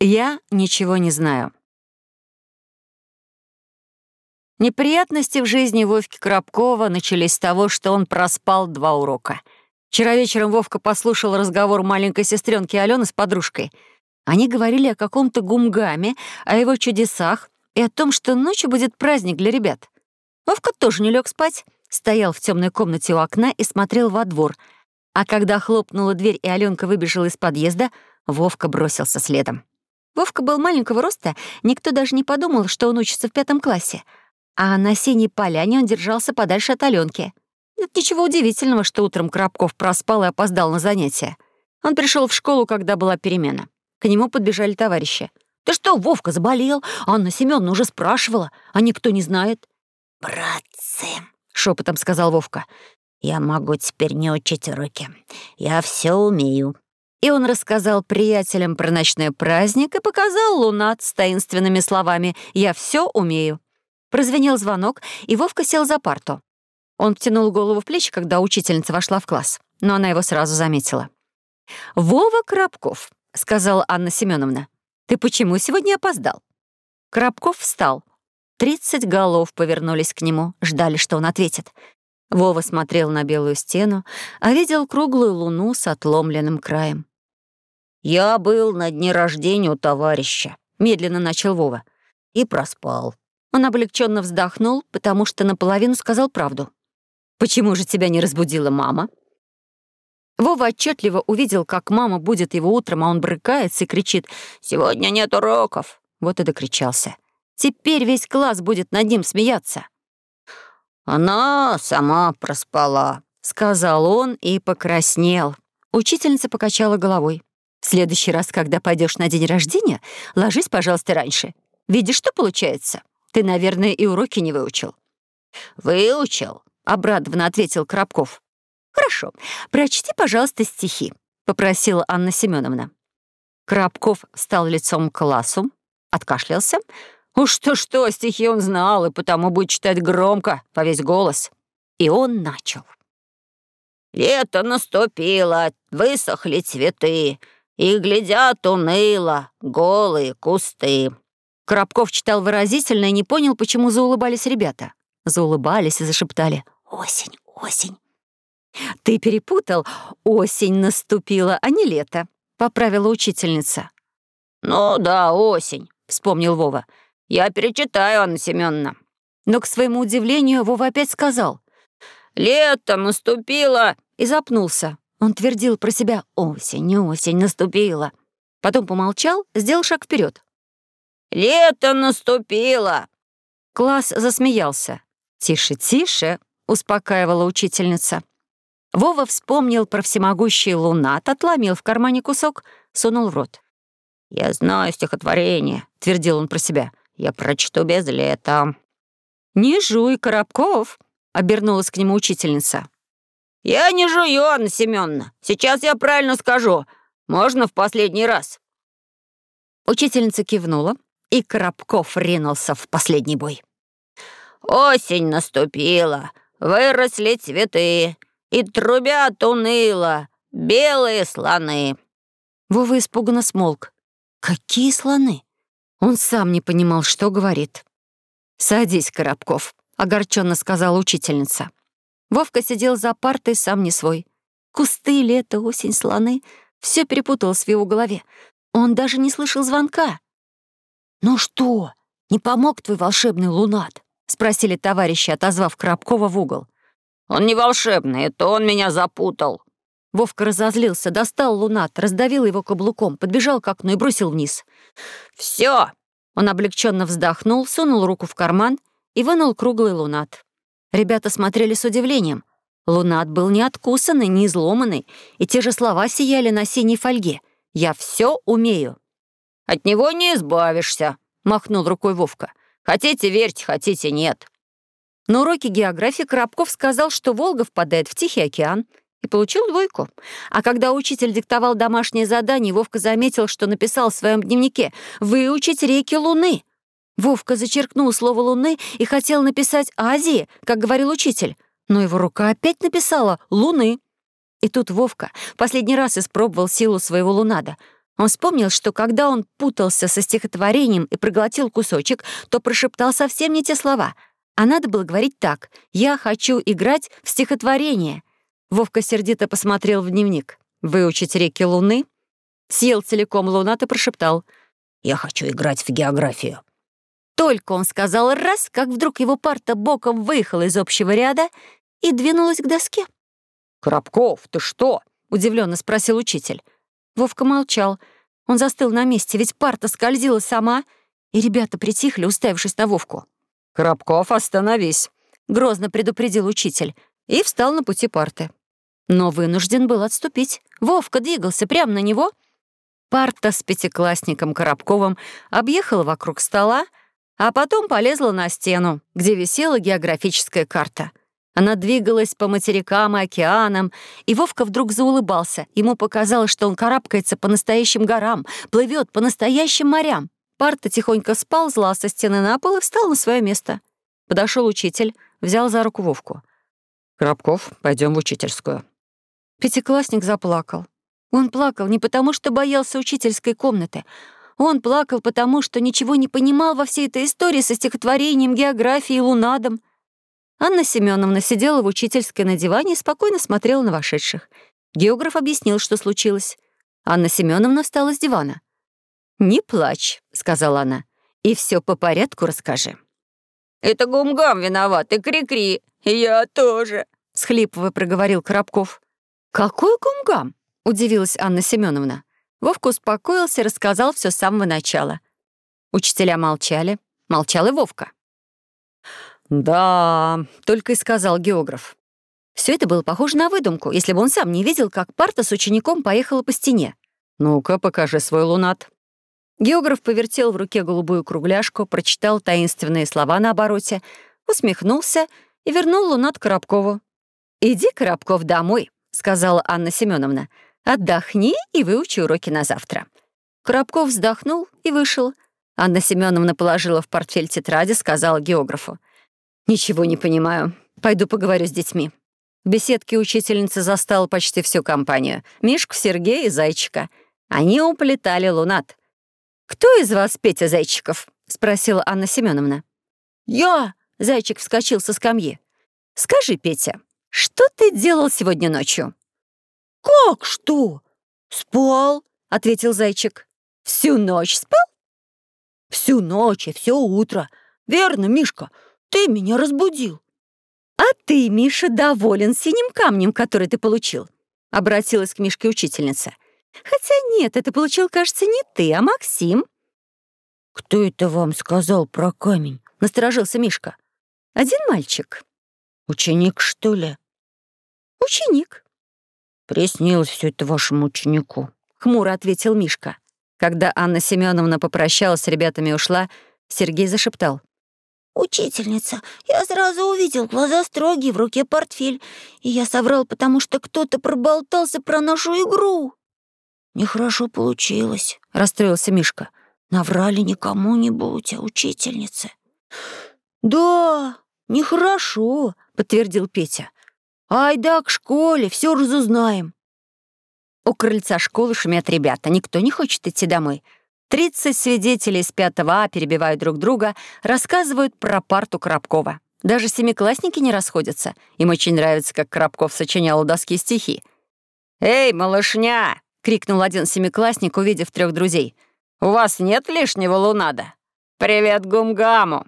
Я ничего не знаю. Неприятности в жизни Вовки Коробкова начались с того, что он проспал два урока. Вчера вечером Вовка послушал разговор маленькой сестренки Алены с подружкой. Они говорили о каком-то гумгаме, о его чудесах и о том, что ночью будет праздник для ребят. Вовка тоже не лег спать, стоял в темной комнате у окна и смотрел во двор. А когда хлопнула дверь и Аленка выбежала из подъезда, Вовка бросился следом. Вовка был маленького роста, никто даже не подумал, что он учится в пятом классе. А на синей поляне он держался подальше от Аленки. Нет ничего удивительного, что утром Коробков проспал и опоздал на занятия. Он пришел в школу, когда была перемена. К нему подбежали товарищи. «Ты что, Вовка заболел? Анна Семеновна уже спрашивала, а никто не знает». «Братцы», — шепотом сказал Вовка, — «я могу теперь не учить уроки. Я все умею. И он рассказал приятелям про ночной праздник и показал лунат с таинственными словами «Я все умею». Прозвенел звонок, и Вовка сел за парту. Он втянул голову в плечи, когда учительница вошла в класс, но она его сразу заметила. «Вова Коробков», — сказала Анна Семеновна, — «ты почему сегодня опоздал?» Коробков встал. Тридцать голов повернулись к нему, ждали, что он ответит. Вова смотрел на белую стену, а видел круглую луну с отломленным краем. «Я был на дне рождения у товарища», — медленно начал Вова. «И проспал». Он облегченно вздохнул, потому что наполовину сказал правду. «Почему же тебя не разбудила мама?» Вова отчетливо увидел, как мама будет его утром, а он брыкается и кричит «Сегодня нет уроков!» Вот и докричался. Теперь весь класс будет над ним смеяться. «Она сама проспала», — сказал он и покраснел. Учительница покачала головой. «В следующий раз, когда пойдешь на день рождения, ложись, пожалуйста, раньше. Видишь, что получается? Ты, наверное, и уроки не выучил». «Выучил», — обрадованно ответил Коробков. «Хорошо, прочти, пожалуйста, стихи», — попросила Анна Семеновна. Коробков стал лицом к классу, откашлялся, Уж что-что, стихи он знал, и потому будет читать громко, по весь голос. И он начал. «Лето наступило, высохли цветы, и глядят уныло голые кусты». Коробков читал выразительно и не понял, почему заулыбались ребята. Заулыбались и зашептали «Осень, осень». «Ты перепутал. Осень наступила, а не лето», — поправила учительница. «Ну да, осень», — вспомнил Вова. «Я перечитаю, Анна Семеновна». Но, к своему удивлению, Вова опять сказал. «Лето наступило!» и запнулся. Он твердил про себя «Осень, осень наступила». Потом помолчал, сделал шаг вперед. «Лето наступило!» Класс засмеялся. «Тише, тише!» — успокаивала учительница. Вова вспомнил про всемогущий лунат, отломил в кармане кусок, сунул в рот. «Я знаю стихотворение», — твердил он про себя. Я прочту без лета». «Не жуй, Коробков!» — обернулась к нему учительница. «Я не жую, Анна Семеновна. Сейчас я правильно скажу. Можно в последний раз?» Учительница кивнула, и Коробков ринулся в последний бой. «Осень наступила, выросли цветы, и трубят уныло белые слоны». Вова испуганно смолк. «Какие слоны?» Он сам не понимал, что говорит. «Садись, Коробков», — огорченно сказала учительница. Вовка сидел за партой, сам не свой. Кусты, лето, осень, слоны — все перепуталось в его голове. Он даже не слышал звонка. «Ну что, не помог твой волшебный лунат?» — спросили товарищи, отозвав Коробкова в угол. «Он не волшебный, это он меня запутал», Вовка разозлился, достал лунат, раздавил его каблуком, подбежал к окну и бросил вниз. «Все!» Он облегченно вздохнул, сунул руку в карман и вынул круглый лунат. Ребята смотрели с удивлением. Лунат был не откусанный, не изломанный, и те же слова сияли на синей фольге. «Я все умею». «От него не избавишься», — махнул рукой Вовка. «Хотите, верьте, хотите, нет». На уроке географии Коробков сказал, что Волга впадает в Тихий океан, и получил двойку. А когда учитель диктовал домашнее задание, Вовка заметил, что написал в своем дневнике «Выучить реки Луны». Вовка зачеркнул слово «Луны» и хотел написать «Азии», как говорил учитель, но его рука опять написала «Луны». И тут Вовка последний раз испробовал силу своего лунада. Он вспомнил, что когда он путался со стихотворением и проглотил кусочек, то прошептал совсем не те слова. А надо было говорить так «Я хочу играть в стихотворение». Вовка сердито посмотрел в дневник. «Выучить реки Луны?» Съел целиком лунат и прошептал «Я хочу играть в географию». Только он сказал раз, как вдруг его парта боком выехала из общего ряда и двинулась к доске. «Коробков, ты что?» — удивленно спросил учитель. Вовка молчал. Он застыл на месте, ведь парта скользила сама, и ребята притихли, уставившись на Вовку. «Коробков, остановись!» — грозно предупредил учитель и встал на пути парты. Но вынужден был отступить. Вовка двигался прямо на него. Парта с пятиклассником Коробковым объехала вокруг стола, а потом полезла на стену, где висела географическая карта. Она двигалась по материкам и океанам, и Вовка вдруг заулыбался. Ему показалось, что он карабкается по настоящим горам, плывет по настоящим морям. Парта тихонько сползла со стены на пол и встал на свое место. Подошел учитель, взял за руку Вовку. «Коробков, пойдем в учительскую». Пятиклассник заплакал. Он плакал не потому, что боялся учительской комнаты. Он плакал потому, что ничего не понимал во всей этой истории со стихотворением, географией лунадом. Анна Семеновна сидела в учительской на диване и спокойно смотрела на вошедших. Географ объяснил, что случилось. Анна Семеновна встала с дивана. «Не плачь», — сказала она, — «и все по порядку расскажи». «Это Гумгам виноват, и Кри-Кри, я тоже», — схлипывая проговорил Коробков. «Какой Гумгам?» — удивилась Анна Семеновна. Вовка успокоился и рассказал все с самого начала. Учителя молчали, молчал и Вовка. «Да», — только и сказал географ. Все это было похоже на выдумку, если бы он сам не видел, как парта с учеником поехала по стене. «Ну-ка, покажи свой лунат». Географ повертел в руке голубую кругляшку, прочитал таинственные слова на обороте, усмехнулся и вернул лунат Коробкову. «Иди, Коробков, домой», — сказала Анна Семеновна. «Отдохни и выучи уроки на завтра». Коробков вздохнул и вышел. Анна Семеновна положила в портфель тетради, сказала географу. «Ничего не понимаю. Пойду поговорю с детьми». В беседке учительница застала почти всю компанию. Мишку, Сергея и Зайчика. Они уплетали лунат. «Кто из вас Петя Зайчиков?» — спросила Анна Семеновна. «Я!» — Зайчик вскочил со скамьи. «Скажи, Петя, что ты делал сегодня ночью?» «Как что? Спал?» — ответил Зайчик. «Всю ночь спал?» «Всю ночь и все утро. Верно, Мишка?» Ты меня разбудил. А ты, Миша, доволен синим камнем, который ты получил? Обратилась к Мишке учительница. Хотя нет, это получил, кажется, не ты, а Максим. Кто это вам сказал про камень? Насторожился Мишка. Один мальчик. Ученик, что ли? Ученик. Приснилось все это вашему ученику. Хмуро ответил Мишка. Когда Анна Семеновна попрощалась с ребятами и ушла, Сергей зашептал. «Учительница, я сразу увидел глаза строгие, в руке портфель, и я соврал, потому что кто-то проболтался про нашу игру». «Нехорошо получилось», — расстроился Мишка. «Наврали не кому-нибудь, а учительнице». «Да, нехорошо», — подтвердил Петя. «Ай да к школе, все разузнаем». У крыльца школы шумят ребята, никто не хочет идти домой — Тридцать свидетелей из пятого А перебивают друг друга, рассказывают про парту Коробкова. Даже семиклассники не расходятся. Им очень нравится, как Коробков сочинял у доски стихи. «Эй, малышня!» — крикнул один семиклассник, увидев трех друзей. «У вас нет лишнего лунада? Привет Гумгаму!»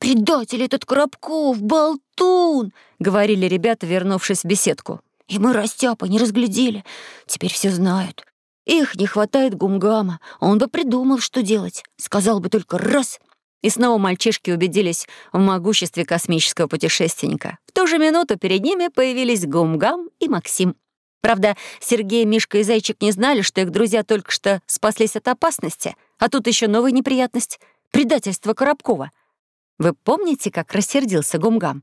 «Предатель этот Коробков, болтун!» — говорили ребята, вернувшись в беседку. «И мы, растяпа, не разглядели. Теперь все знают. Их не хватает гумгама. Он бы придумал, что делать. Сказал бы только «раз». И снова мальчишки убедились в могуществе космического путешественника. В ту же минуту перед ними появились Гумгам и Максим. Правда, Сергей, Мишка и Зайчик не знали, что их друзья только что спаслись от опасности, а тут еще новая неприятность — предательство Коробкова. Вы помните, как рассердился Гумгам?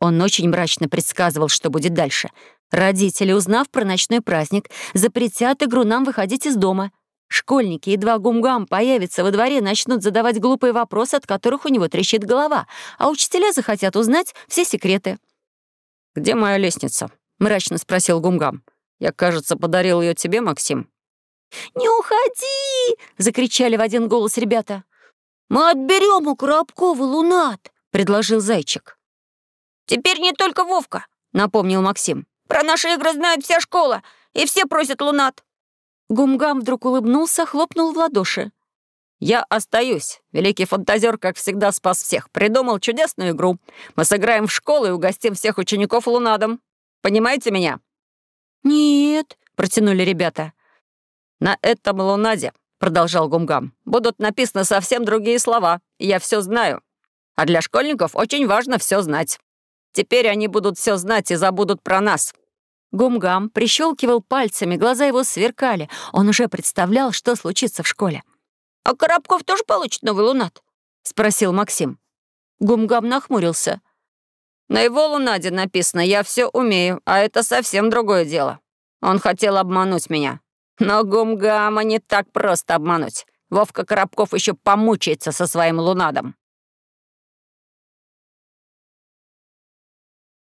Он очень мрачно предсказывал, что будет дальше. Родители, узнав про ночной праздник, запретят игру нам выходить из дома. Школьники, едва гумгам появятся во дворе, начнут задавать глупые вопросы, от которых у него трещит голова, а учителя захотят узнать все секреты. «Где моя лестница?» — мрачно спросил гумгам. «Я, кажется, подарил ее тебе, Максим». «Не уходи!» — закричали в один голос ребята. «Мы отберем у Коробкова лунат!» — предложил Зайчик. «Теперь не только Вовка», — напомнил Максим. «Про наши игры знает вся школа, и все просят лунат». Гумгам вдруг улыбнулся, хлопнул в ладоши. «Я остаюсь. Великий фантазер, как всегда, спас всех. Придумал чудесную игру. Мы сыграем в школу и угостим всех учеников лунадом. Понимаете меня?» «Нет», — протянули ребята. «На этом лунаде», — продолжал Гумгам, «будут написаны совсем другие слова, я все знаю. А для школьников очень важно все знать. Теперь они будут все знать и забудут про нас». Гумгам прищелкивал пальцами, глаза его сверкали. Он уже представлял, что случится в школе. «А Коробков тоже получит новый лунат?» — спросил Максим. Гумгам нахмурился. «На его лунаде написано «Я все умею», а это совсем другое дело. Он хотел обмануть меня. Но Гумгама не так просто обмануть. Вовка Коробков еще помучается со своим лунадом.